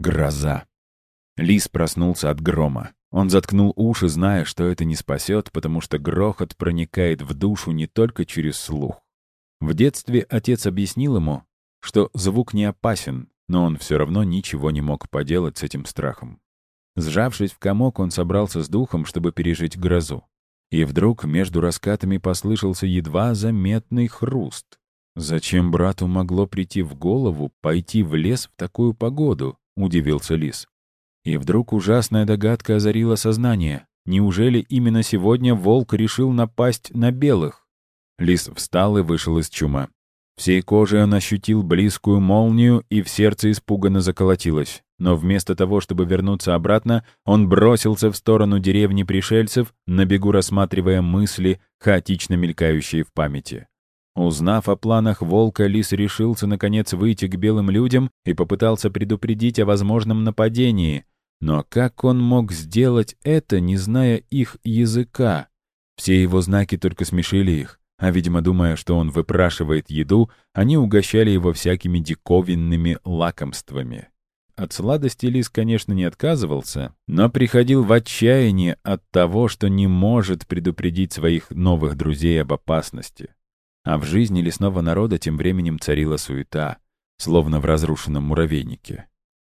Гроза. Лис проснулся от грома. Он заткнул уши, зная, что это не спасет, потому что грохот проникает в душу не только через слух. В детстве отец объяснил ему, что звук не опасен, но он все равно ничего не мог поделать с этим страхом. Сжавшись в комок, он собрался с духом, чтобы пережить грозу. И вдруг между раскатами послышался едва заметный хруст. «Зачем брату могло прийти в голову пойти в лес в такую погоду?» — удивился лис. И вдруг ужасная догадка озарила сознание. Неужели именно сегодня волк решил напасть на белых? Лис встал и вышел из чума. Всей кожей он ощутил близкую молнию, и в сердце испуганно заколотилось. Но вместо того, чтобы вернуться обратно, он бросился в сторону деревни пришельцев, на бегу рассматривая мысли, хаотично мелькающие в памяти. Узнав о планах волка, лис решился наконец выйти к белым людям и попытался предупредить о возможном нападении. Но как он мог сделать это, не зная их языка? Все его знаки только смешили их, а, видимо, думая, что он выпрашивает еду, они угощали его всякими диковинными лакомствами. От сладости лис, конечно, не отказывался, но приходил в отчаяние от того, что не может предупредить своих новых друзей об опасности. А в жизни лесного народа тем временем царила суета, словно в разрушенном муравейнике.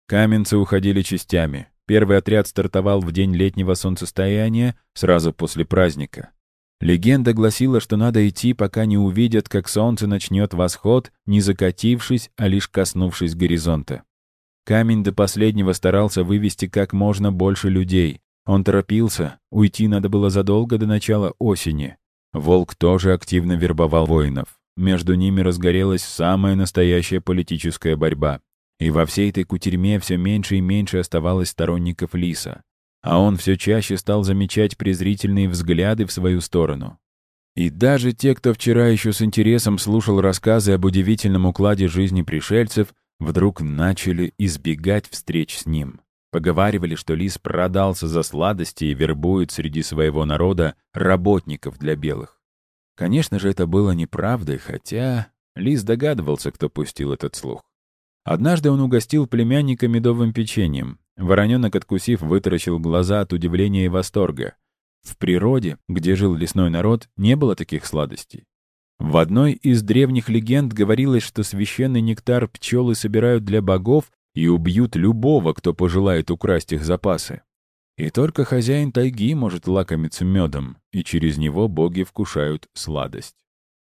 Каменцы уходили частями. Первый отряд стартовал в день летнего солнцестояния, сразу после праздника. Легенда гласила, что надо идти, пока не увидят, как солнце начнет восход, не закатившись, а лишь коснувшись горизонта. Камень до последнего старался вывести как можно больше людей. Он торопился, уйти надо было задолго до начала осени. Волк тоже активно вербовал воинов. Между ними разгорелась самая настоящая политическая борьба. И во всей этой кутерьме все меньше и меньше оставалось сторонников Лиса. А он все чаще стал замечать презрительные взгляды в свою сторону. И даже те, кто вчера еще с интересом слушал рассказы об удивительном укладе жизни пришельцев, вдруг начали избегать встреч с ним. Поговаривали, что лис продался за сладости и вербует среди своего народа работников для белых. Конечно же, это было неправдой, хотя лис догадывался, кто пустил этот слух. Однажды он угостил племянника медовым печеньем. Вороненок, откусив, вытаращил глаза от удивления и восторга. В природе, где жил лесной народ, не было таких сладостей. В одной из древних легенд говорилось, что священный нектар пчелы собирают для богов и убьют любого, кто пожелает украсть их запасы. И только хозяин тайги может лакомиться медом, и через него боги вкушают сладость.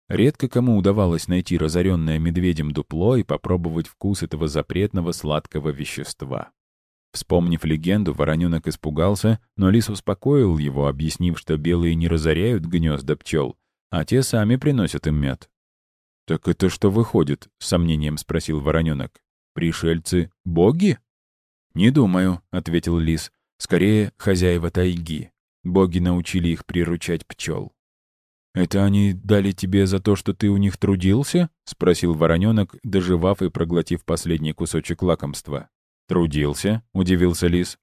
Редко кому удавалось найти разоренное медведем дупло и попробовать вкус этого запретного сладкого вещества. Вспомнив легенду, вороненок испугался, но лис успокоил его, объяснив, что белые не разоряют гнезда пчел, а те сами приносят им мед. «Так это что выходит?» — с сомнением спросил вороненок. Пришельцы — боги? «Не думаю», — ответил лис. «Скорее, хозяева тайги. Боги научили их приручать пчел». «Это они дали тебе за то, что ты у них трудился?» — спросил вороненок, доживав и проглотив последний кусочек лакомства. «Трудился?» — удивился лис.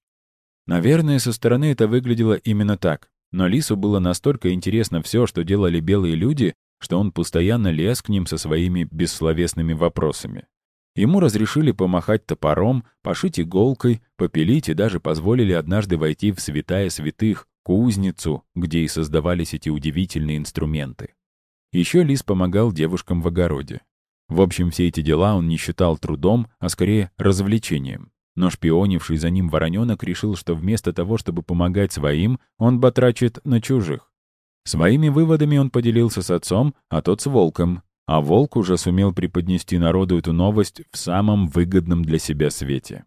Наверное, со стороны это выглядело именно так. Но лису было настолько интересно все, что делали белые люди, что он постоянно лез к ним со своими бессловесными вопросами. Ему разрешили помахать топором, пошить иголкой, попилить и даже позволили однажды войти в святая святых, кузницу, где и создавались эти удивительные инструменты. Еще Лис помогал девушкам в огороде. В общем, все эти дела он не считал трудом, а скорее развлечением. Но шпионивший за ним вороненок решил, что вместо того, чтобы помогать своим, он батрачит на чужих. Своими выводами он поделился с отцом, а тот с волком, а волк уже сумел преподнести народу эту новость в самом выгодном для себя свете.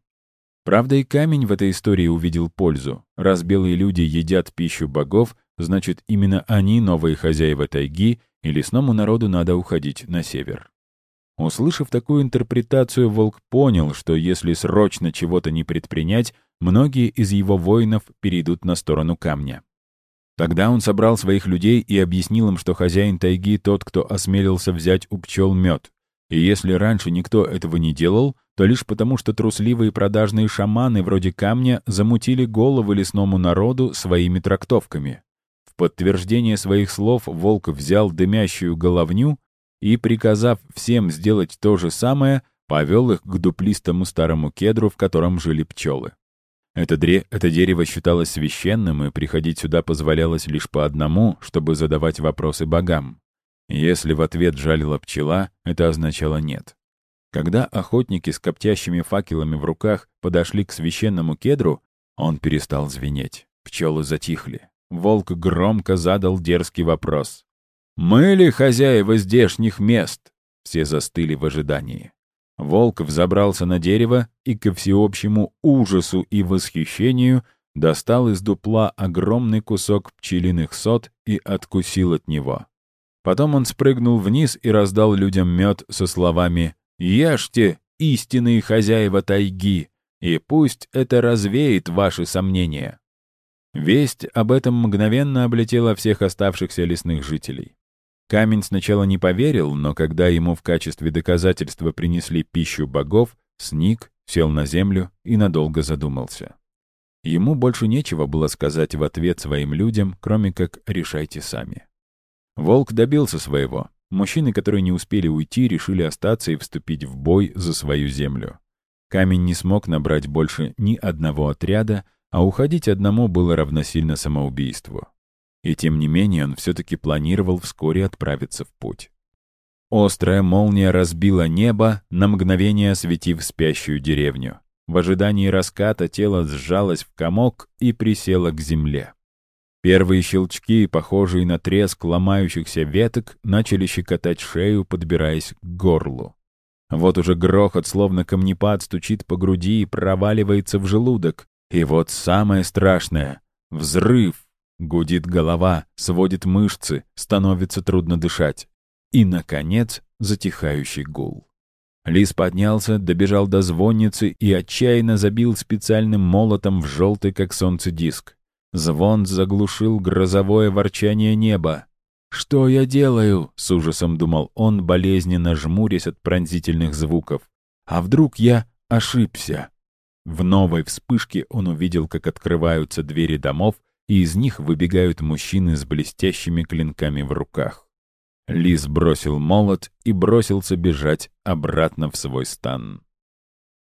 Правда, и камень в этой истории увидел пользу. Раз белые люди едят пищу богов, значит, именно они новые хозяева тайги, и лесному народу надо уходить на север. Услышав такую интерпретацию, волк понял, что если срочно чего-то не предпринять, многие из его воинов перейдут на сторону камня. Тогда он собрал своих людей и объяснил им, что хозяин тайги тот, кто осмелился взять у пчел мед. И если раньше никто этого не делал, то лишь потому, что трусливые продажные шаманы вроде камня замутили головы лесному народу своими трактовками. В подтверждение своих слов волк взял дымящую головню и, приказав всем сделать то же самое, повел их к дуплистому старому кедру, в котором жили пчелы. Это, дре... это дерево считалось священным, и приходить сюда позволялось лишь по одному, чтобы задавать вопросы богам. Если в ответ жалила пчела, это означало «нет». Когда охотники с коптящими факелами в руках подошли к священному кедру, он перестал звенеть. Пчелы затихли. Волк громко задал дерзкий вопрос. «Мы ли хозяева здешних мест?» Все застыли в ожидании. Волк взобрался на дерево и, ко всеобщему ужасу и восхищению, достал из дупла огромный кусок пчелиных сот и откусил от него. Потом он спрыгнул вниз и раздал людям мед со словами «Ешьте, истинные хозяева тайги, и пусть это развеет ваши сомнения». Весть об этом мгновенно облетела всех оставшихся лесных жителей. Камень сначала не поверил, но когда ему в качестве доказательства принесли пищу богов, сник, сел на землю и надолго задумался. Ему больше нечего было сказать в ответ своим людям, кроме как «решайте сами». Волк добился своего. Мужчины, которые не успели уйти, решили остаться и вступить в бой за свою землю. Камень не смог набрать больше ни одного отряда, а уходить одному было равносильно самоубийству. И тем не менее он все-таки планировал вскоре отправиться в путь. Острая молния разбила небо, на мгновение осветив спящую деревню. В ожидании раската тело сжалось в комок и присело к земле. Первые щелчки, похожие на треск ломающихся веток, начали щекотать шею, подбираясь к горлу. Вот уже грохот, словно камнепад, стучит по груди и проваливается в желудок. И вот самое страшное — взрыв, Гудит голова, сводит мышцы, становится трудно дышать. И, наконец, затихающий гул. Лис поднялся, добежал до звонницы и отчаянно забил специальным молотом в желтый, как солнце, диск. Звон заглушил грозовое ворчание неба. «Что я делаю?» — с ужасом думал он, болезненно жмурясь от пронзительных звуков. «А вдруг я ошибся?» В новой вспышке он увидел, как открываются двери домов, и из них выбегают мужчины с блестящими клинками в руках. Лис бросил молот и бросился бежать обратно в свой стан.